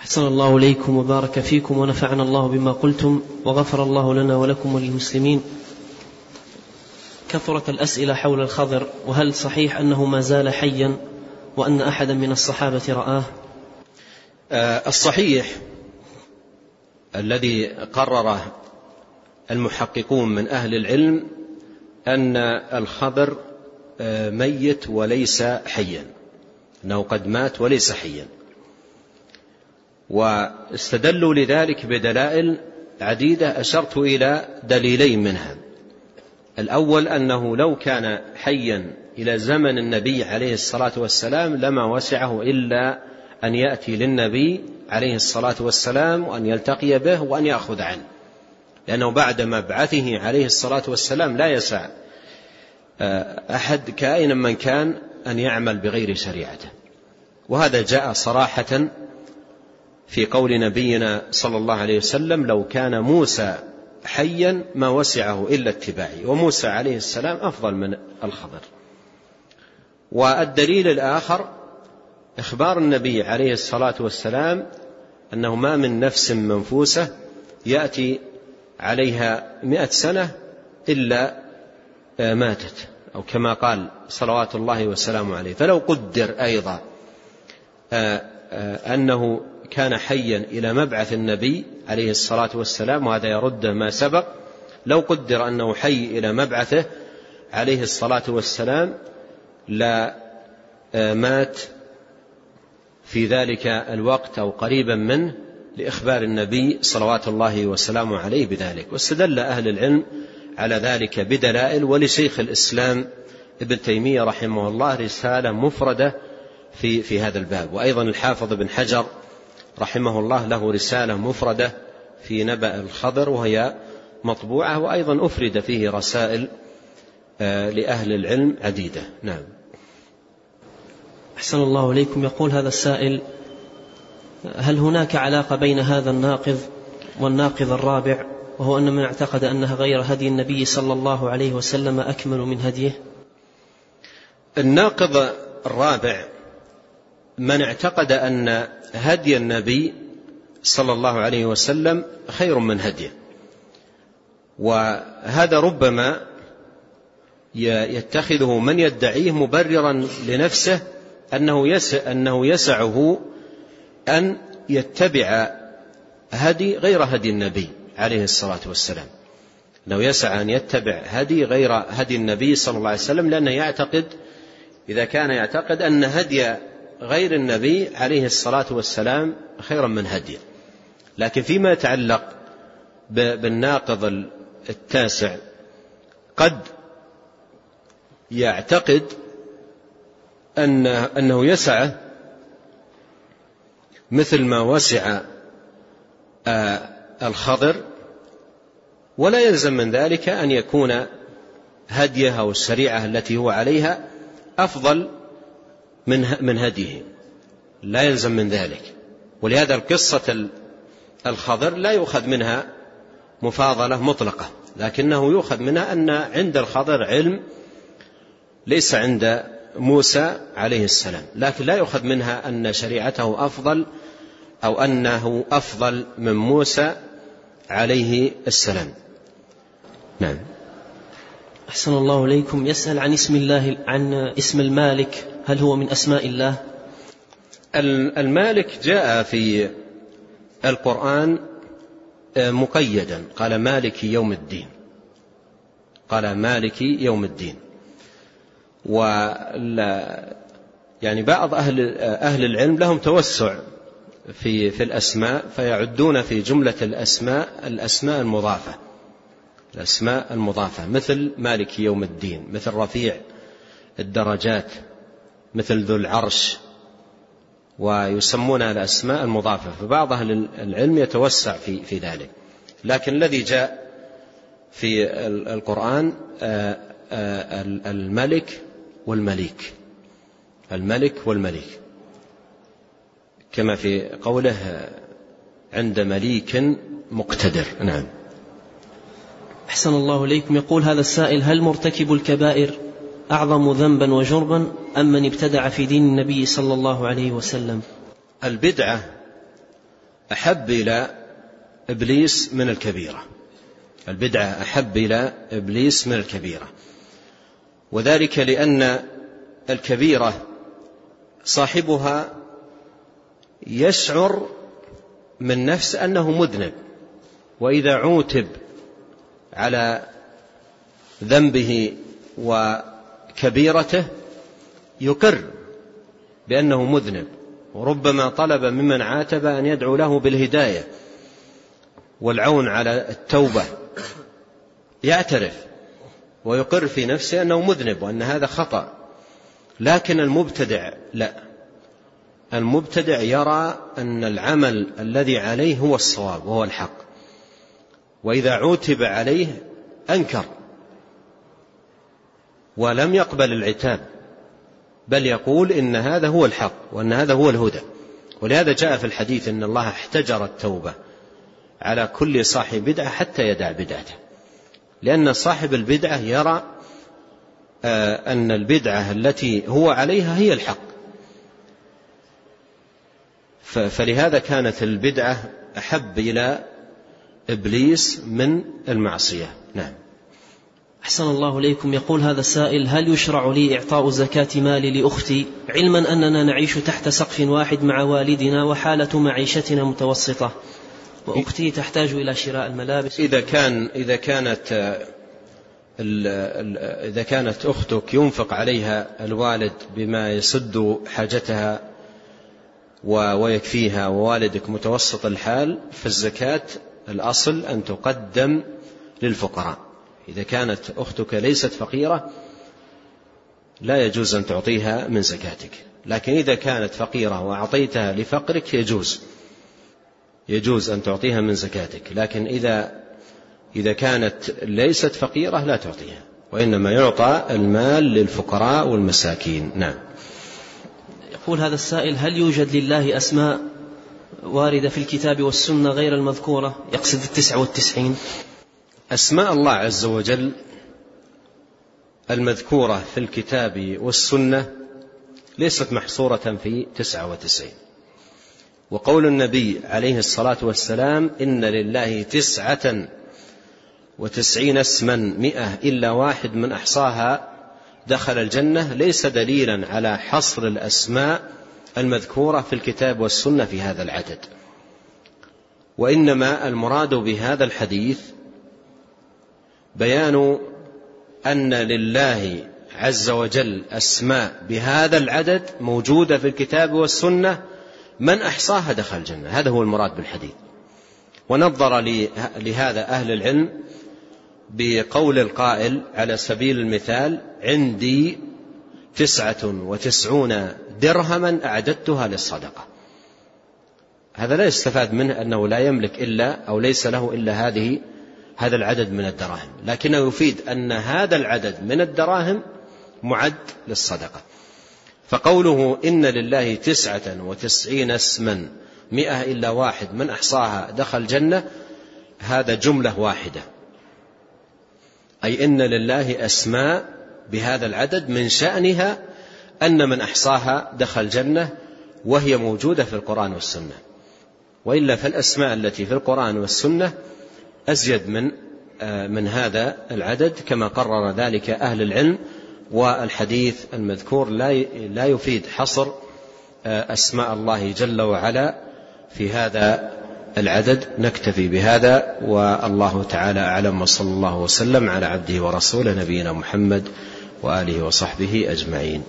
أحسن الله إليكم وبارك فيكم ونفعنا الله بما قلتم وغفر الله لنا ولكم وللمسلمين. كثرت الأسئلة حول الخضر وهل صحيح أنه ما زال حيا وأن أحدا من الصحابة رآه؟ آه، الصحيح الذي قرره المحققون من أهل العلم أن الخضر آه، ميت وليس حيا أنه قد مات وليس حيا. واستدلوا لذلك بدلائل عديدة أشرت إلى دليلين منها. الأول أنه لو كان حيا إلى زمن النبي عليه الصلاة والسلام لما وسعه إلا أن يأتي للنبي عليه الصلاة والسلام وأن يلتقي به وأن يأخذ عنه. لأنه بعد مبعثه عليه الصلاة والسلام لا يسع آه، أحد كائنا من كان أن يعمل بغير شريعته. وهذا جاء صراحة في قول نبينا صلى الله عليه وسلم لو كان موسى حيا ما وسعه إلا اتباعي وموسى عليه السلام أفضل من الخضر. والدليل الآخر إخبار النبي عليه الصلاة والسلام أنه ما من نفس منفوسة يأتي عليها مئة سنة إلا ماتت أو كما قال صلوات الله وسلامه عليه. فلو قدر أيضا أنه كان حيا إلى مبعث النبي عليه الصلاة والسلام وهذا يرد ما سبق. لو قدر أنه حي إلى مبعثه عليه الصلاة والسلام لا مات في ذلك الوقت أو قريبا منه لإخبار النبي صلوات الله وسلامه عليه بذلك. واستدل أهل العلم على ذلك بدلائل ولشيخ الإسلام ابن تيمية رحمه الله رسالة مفردة في في هذا الباب. وأيضا الحافظ بن حجر رحمه الله له رسالة مفردة في نبأ الخضر وهي مطبوعة وأيضا أفرد فيه رسائل آه، لأهل العلم عديدة. نعم. أحسن الله إليكم يقول هذا السائل هل هناك علاقة بين هذا الناقض والناقض الرابع وهو أن من اعتقد أنها غير هدي النبي صلى الله عليه وسلم أكمل من هديه؟ الناقض الرابع من اعتقد أن هدي النبي صلى الله عليه وسلم خير من هديه. وهذا ربما يتخذه من يدعيه مبررا لنفسه أنه يسع أنه يسعه أن يتبع هدي غير هدي النبي عليه الصلاة والسلام. أنه يسعى أن يتبع هدي غير هدي النبي صلى الله عليه وسلم لأنه يعتقد إذا كان يعتقد أن هدي غير النبي عليه الصلاة والسلام خيرا من هديه. لكن فيما يتعلق بالناقض التاسع قد يعتقد أن أنه يسعه مثل ما وسع آه، الخضر ولا يلزم من ذلك أن يكون هديه أو الشريعة التي هو عليها أفضل من من هديه. لا يلزم من ذلك. ولهذا القصة الخضر لا يؤخذ منها مفاضلة مطلقة لكنه يؤخذ منها أن عند الخضر علم ليس عند موسى عليه السلام لكن لا يؤخذ منها أن شريعته أفضل أو أنه أفضل من موسى عليه السلام. نعم. أحسن الله إليكم. يسأل عن اسم الله عن اسم المالك. هل هو من أسماء الله؟ المالك جاء في القرآن آه، مقيدا. قال مالك يوم الدين. قال مالك يوم الدين. ولا يعني بعض أهل أهل العلم لهم توسع في في الأسماء فيعدون في جملة الأسماء الأسماء المضافة. الأسماء المضافة. مثل مالك يوم الدين مثل رفيع الدرجات. مثل ذو العرش ويسمونها الأسماء المضافة فبعض أهل العلم يتوسع في, في ذلك. لكن الذي جاء في القرآن آه، آه، الملك والمليك. الملك والمليك. كما في قوله عند مليك مقتدر. نعم. أحسن الله إليكم. يقول هذا السائل هل مرتكب الكبائر أعظم ذنبا وجرما أم من ابتدع في دين النبي صلى الله عليه وسلم؟ البدعة أحب إلى إبليس من الكبيرة. البدعة أحب إلى إبليس من الكبيرة. وذلك لأن الكبيرة صاحبها يشعر من نفس أنه مذنب وإذا عوتب على ذنبه وكبيرته يقر بأنه مذنب وربما طلب ممن عاتب أن يدعو له بالهداية والعون على التوبة. يعترف ويقر في نفسه أنه مذنب وأن هذا خطأ. لكن المبتدع لا. المبتدع يرى أن العمل الذي عليه هو الصواب وهو الحق. وإذا عوتب عليه أنكر. ولم يقبل العتاب. بل يقول إن هذا هو الحق وأن هذا هو الهدى. ولهذا جاء في الحديث أن الله احتجر التوبة على كل صاحب بدعة حتى يدع بدعته. لأن صاحب البدعة يرى آه، أن البدعة التي هو عليها هي الحق. فلهذا كانت البدعة أحب إلى إبليس من المعصية. نعم. أحسن الله إليكم. يقول هذا السائل هل يشرع لي إعطاء زكاة مالي لأختي؟ علما أننا نعيش تحت سقف واحد مع والدنا وحالة معيشتنا متوسطة. وأختي تحتاج إلى شراء الملابس. إذا كان إذا كانت إذا كانت أختك ينفق عليها الوالد بما يسد حاجتها ويكفيها ووالدك متوسط الحال فالزكاة الأصل أن تقدم للفقراء. إذا كانت أختك ليست فقيرة لا يجوز أن تعطيها من زكاتك. لكن إذا كانت فقيرة وأعطيتها لفقرك يجوز. يجوز أن تعطيها من زكاتك. لكن إذا إذا كانت ليست فقيرة لا تعطيها. وإنما يعطى المال للفقراء والمساكين. نعم. يقول هذا السائل هل يوجد لله أسماء واردة في الكتاب والسنة غير المذكورة؟ يقصد التسعة والتسعين. أسماء الله عز وجل المذكورة في الكتاب والسنة ليست محصورة في تسعة وتسعين. وقول النبي عليه الصلاة والسلام إن لله تسعة وتسعين اسما مئة إلا واحد من أحصاها دخل الجنة ليس دليلا على حصر الأسماء المذكورة في الكتاب والسنة في هذا العدد. وإنما المراد بهذا الحديث بيان أن لله عز وجل أسماء بهذا العدد موجودة في الكتاب والسنة من أحصاها دخل الجنة. هذا هو المراد بالحديث. ونظر لهذا أهل العلم بقول القائل على سبيل المثال عندي تسعة وتسعون درهما أعددتها للصدقة. هذا لا يستفاد منه أنه لا يملك إلا أو ليس له إلا هذه هذا العدد من الدراهم. لكنه يفيد أن هذا العدد من الدراهم معد للصدقة. فقوله إن لله تسعة وتسعين اسما مئة إلا واحد من أحصاها دخل الجنة هذا جملة واحدة. أي إن لله أسماء بهذا العدد من شأنها أن من أحصاها دخل الجنة وهي موجودة في القرآن والسنة. وإلا فالأسماء التي في القرآن والسنة أزيد من آه، من هذا العدد كما قرر ذلك أهل العلم والحديث المذكور لا لا يفيد حصر آه، أسماء الله جل وعلا في هذا العدد. نكتفي بهذا والله تعالى أعلم وصلى الله وسلم على عبده ورسوله نبينا محمد وآله وصحبه أجمعين.